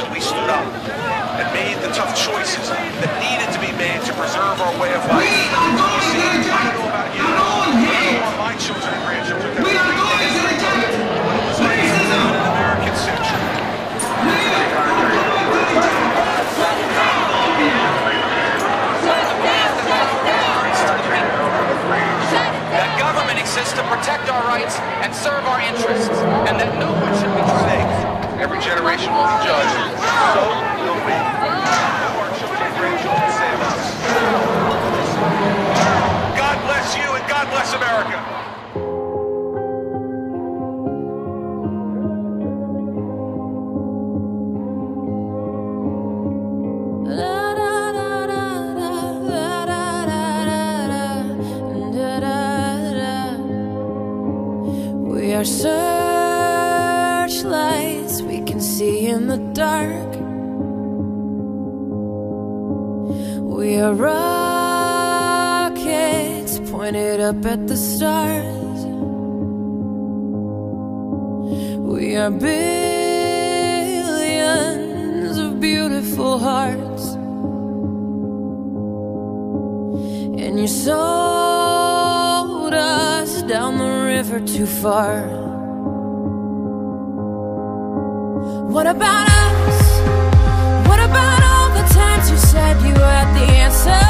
that we stood up and made the tough choices that needed to be made to preserve our way of life. You see, I don't know about you, but I don't want my children and grandchildren We are going to the top. was like an American century. that government exists to protect our rights and serve our interests, and that no one should be Mistakes. Every generation will be judged. So will we. Our children and grandchildren save us. God bless you bless America. We are searchlights we can see in the dark. We are pointed up at the stars. We are billions of beautiful hearts. And you sold us down the river too far. What about us? What about all the times you said you had the answers?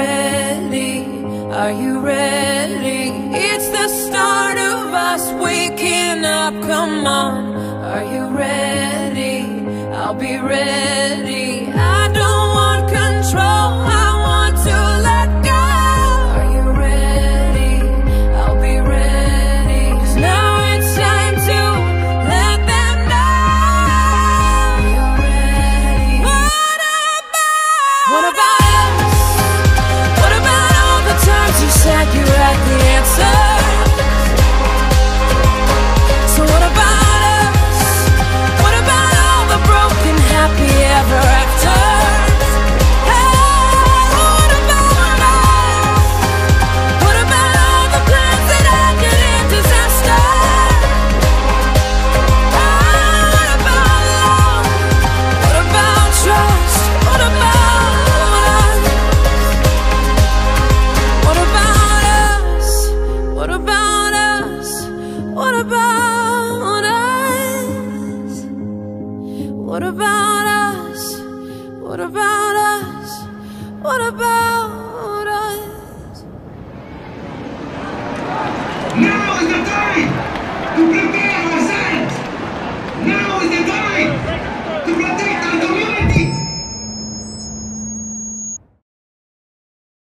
ready. Are you ready? It's the start of us waking up. Come on, are you ready? I'll be ready. What about us? What about